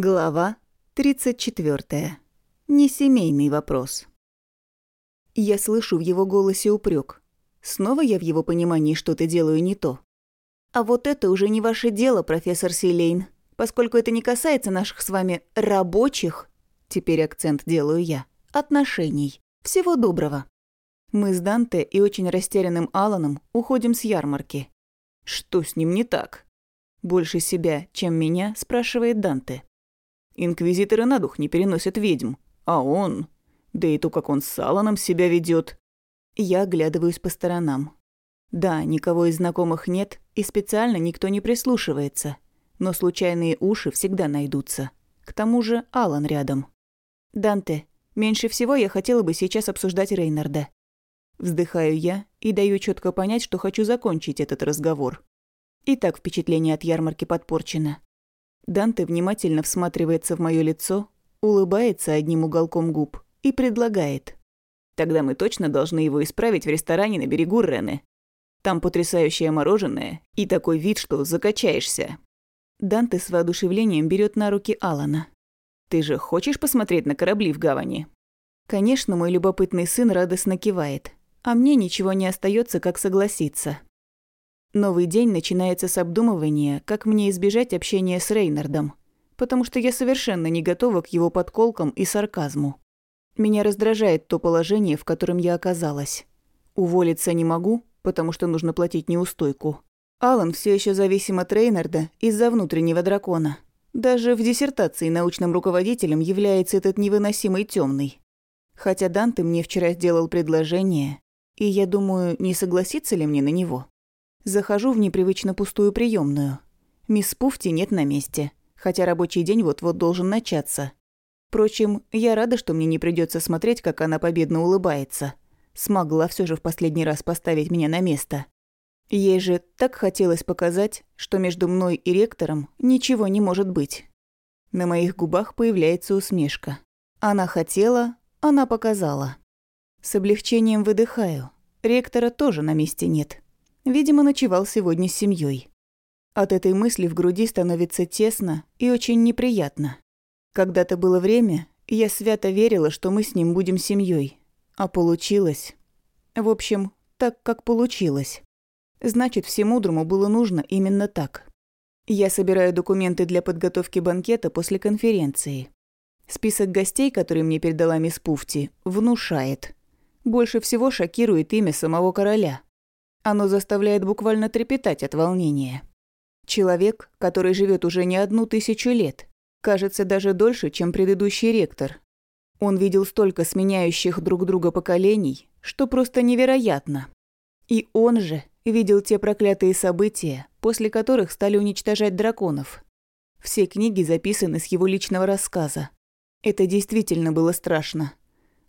Глава 34. Несемейный вопрос. Я слышу в его голосе упрек. Снова я в его понимании что-то делаю не то. А вот это уже не ваше дело, профессор Силейн, поскольку это не касается наших с вами рабочих, теперь акцент делаю я, отношений. Всего доброго. Мы с Данте и очень растерянным Аланом уходим с ярмарки. Что с ним не так? Больше себя, чем меня, спрашивает Данте. Инквизиторы на дух не переносят ведьм. А он... Да и то, как он с Алланом себя ведет. Я оглядываюсь по сторонам. Да, никого из знакомых нет, и специально никто не прислушивается. Но случайные уши всегда найдутся. К тому же Алан рядом. «Данте, меньше всего я хотела бы сейчас обсуждать Рейнарда». Вздыхаю я и даю четко понять, что хочу закончить этот разговор. И так впечатление от ярмарки подпорчено. Данте внимательно всматривается в мое лицо, улыбается одним уголком губ и предлагает. Тогда мы точно должны его исправить в ресторане на берегу Рены. Там потрясающее мороженое и такой вид, что закачаешься. Данте с воодушевлением берет на руки Алана. «Ты же хочешь посмотреть на корабли в гавани?» Конечно, мой любопытный сын радостно кивает, а мне ничего не остается, как согласиться. Новый день начинается с обдумывания, как мне избежать общения с Рейнардом, потому что я совершенно не готова к его подколкам и сарказму. Меня раздражает то положение, в котором я оказалась. Уволиться не могу, потому что нужно платить неустойку. Алан все еще зависим от Рейнарда из-за внутреннего дракона. Даже в диссертации научным руководителем является этот невыносимый темный. Хотя Данте мне вчера сделал предложение, и я думаю, не согласится ли мне на него. Захожу в непривычно пустую приемную. Мисс Пуфти нет на месте, хотя рабочий день вот-вот должен начаться. Впрочем, я рада, что мне не придется смотреть, как она победно улыбается. Смогла все же в последний раз поставить меня на место. Ей же так хотелось показать, что между мной и ректором ничего не может быть. На моих губах появляется усмешка. Она хотела, она показала. С облегчением выдыхаю. Ректора тоже на месте нет. Видимо, ночевал сегодня с семьей. От этой мысли в груди становится тесно и очень неприятно. Когда-то было время, я свято верила, что мы с ним будем семьей, А получилось... В общем, так, как получилось. Значит, всемудрому было нужно именно так. Я собираю документы для подготовки банкета после конференции. Список гостей, который мне передала мисс Пуфти, внушает. Больше всего шокирует имя самого короля – оно заставляет буквально трепетать от волнения. Человек, который живет уже не одну тысячу лет, кажется даже дольше, чем предыдущий ректор. Он видел столько сменяющих друг друга поколений, что просто невероятно. И он же видел те проклятые события, после которых стали уничтожать драконов. Все книги записаны с его личного рассказа. Это действительно было страшно.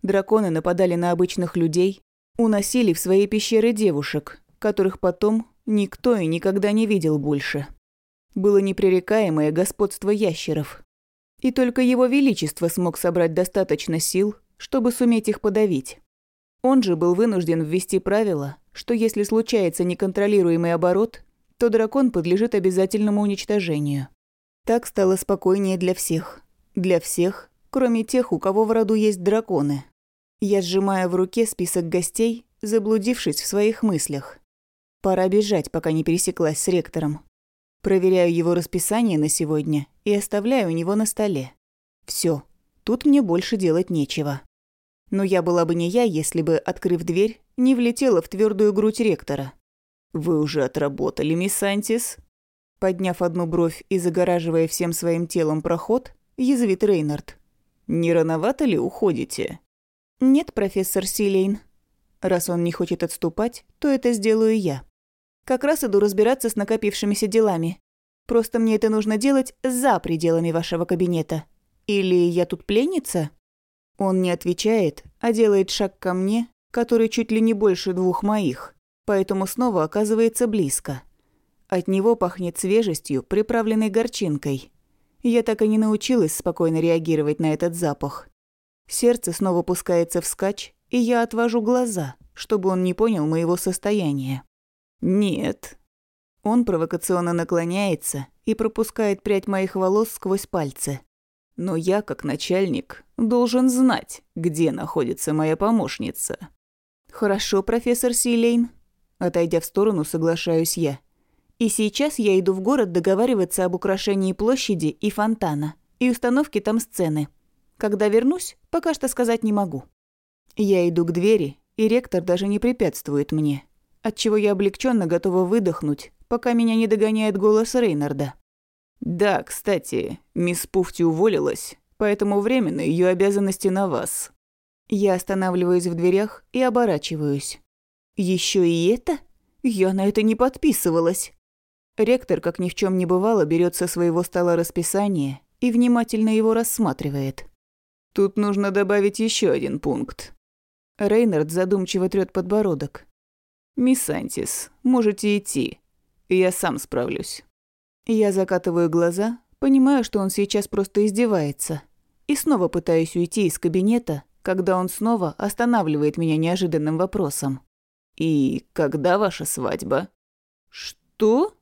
Драконы нападали на обычных людей, уносили в свои пещеры девушек, которых потом никто и никогда не видел больше. Было непререкаемое господство ящеров. И только его величество смог собрать достаточно сил, чтобы суметь их подавить. Он же был вынужден ввести правило, что если случается неконтролируемый оборот, то дракон подлежит обязательному уничтожению. Так стало спокойнее для всех. Для всех, кроме тех, у кого в роду есть драконы. Я сжимаю в руке список гостей, заблудившись в своих мыслях. Пора бежать, пока не пересеклась с ректором. Проверяю его расписание на сегодня и оставляю у него на столе. Все, тут мне больше делать нечего. Но я была бы не я, если бы, открыв дверь, не влетела в твердую грудь ректора. «Вы уже отработали, мисс Антис?» Подняв одну бровь и загораживая всем своим телом проход, язвит Рейнард. «Не рановато ли уходите?» «Нет, профессор Силейн. Раз он не хочет отступать, то это сделаю я. Как раз иду разбираться с накопившимися делами. Просто мне это нужно делать за пределами вашего кабинета. Или я тут пленница?» Он не отвечает, а делает шаг ко мне, который чуть ли не больше двух моих, поэтому снова оказывается близко. От него пахнет свежестью, приправленной горчинкой. Я так и не научилась спокойно реагировать на этот запах. Сердце снова пускается вскачь, и я отвожу глаза, чтобы он не понял моего состояния. «Нет». Он провокационно наклоняется и пропускает прядь моих волос сквозь пальцы. Но я, как начальник, должен знать, где находится моя помощница. Хорошо, профессор Силейн. Отойдя в сторону, соглашаюсь я. И сейчас я иду в город договариваться об украшении площади и фонтана, и установке там сцены. Когда вернусь, пока что сказать не могу. Я иду к двери, и ректор даже не препятствует мне, отчего я облегченно готова выдохнуть, пока меня не догоняет голос Рейнарда. «Да, кстати, мисс Пуфти уволилась, поэтому временно ее обязанности на вас». Я останавливаюсь в дверях и оборачиваюсь. Еще и это? Я на это не подписывалась. Ректор, как ни в чем не бывало, берет со своего стола расписание и внимательно его рассматривает. Тут нужно добавить еще один пункт. Рейнард задумчиво трёт подбородок. «Мисс Антис, можете идти. Я сам справлюсь». Я закатываю глаза, понимаю, что он сейчас просто издевается. И снова пытаюсь уйти из кабинета, когда он снова останавливает меня неожиданным вопросом. «И когда ваша свадьба?» «Что?»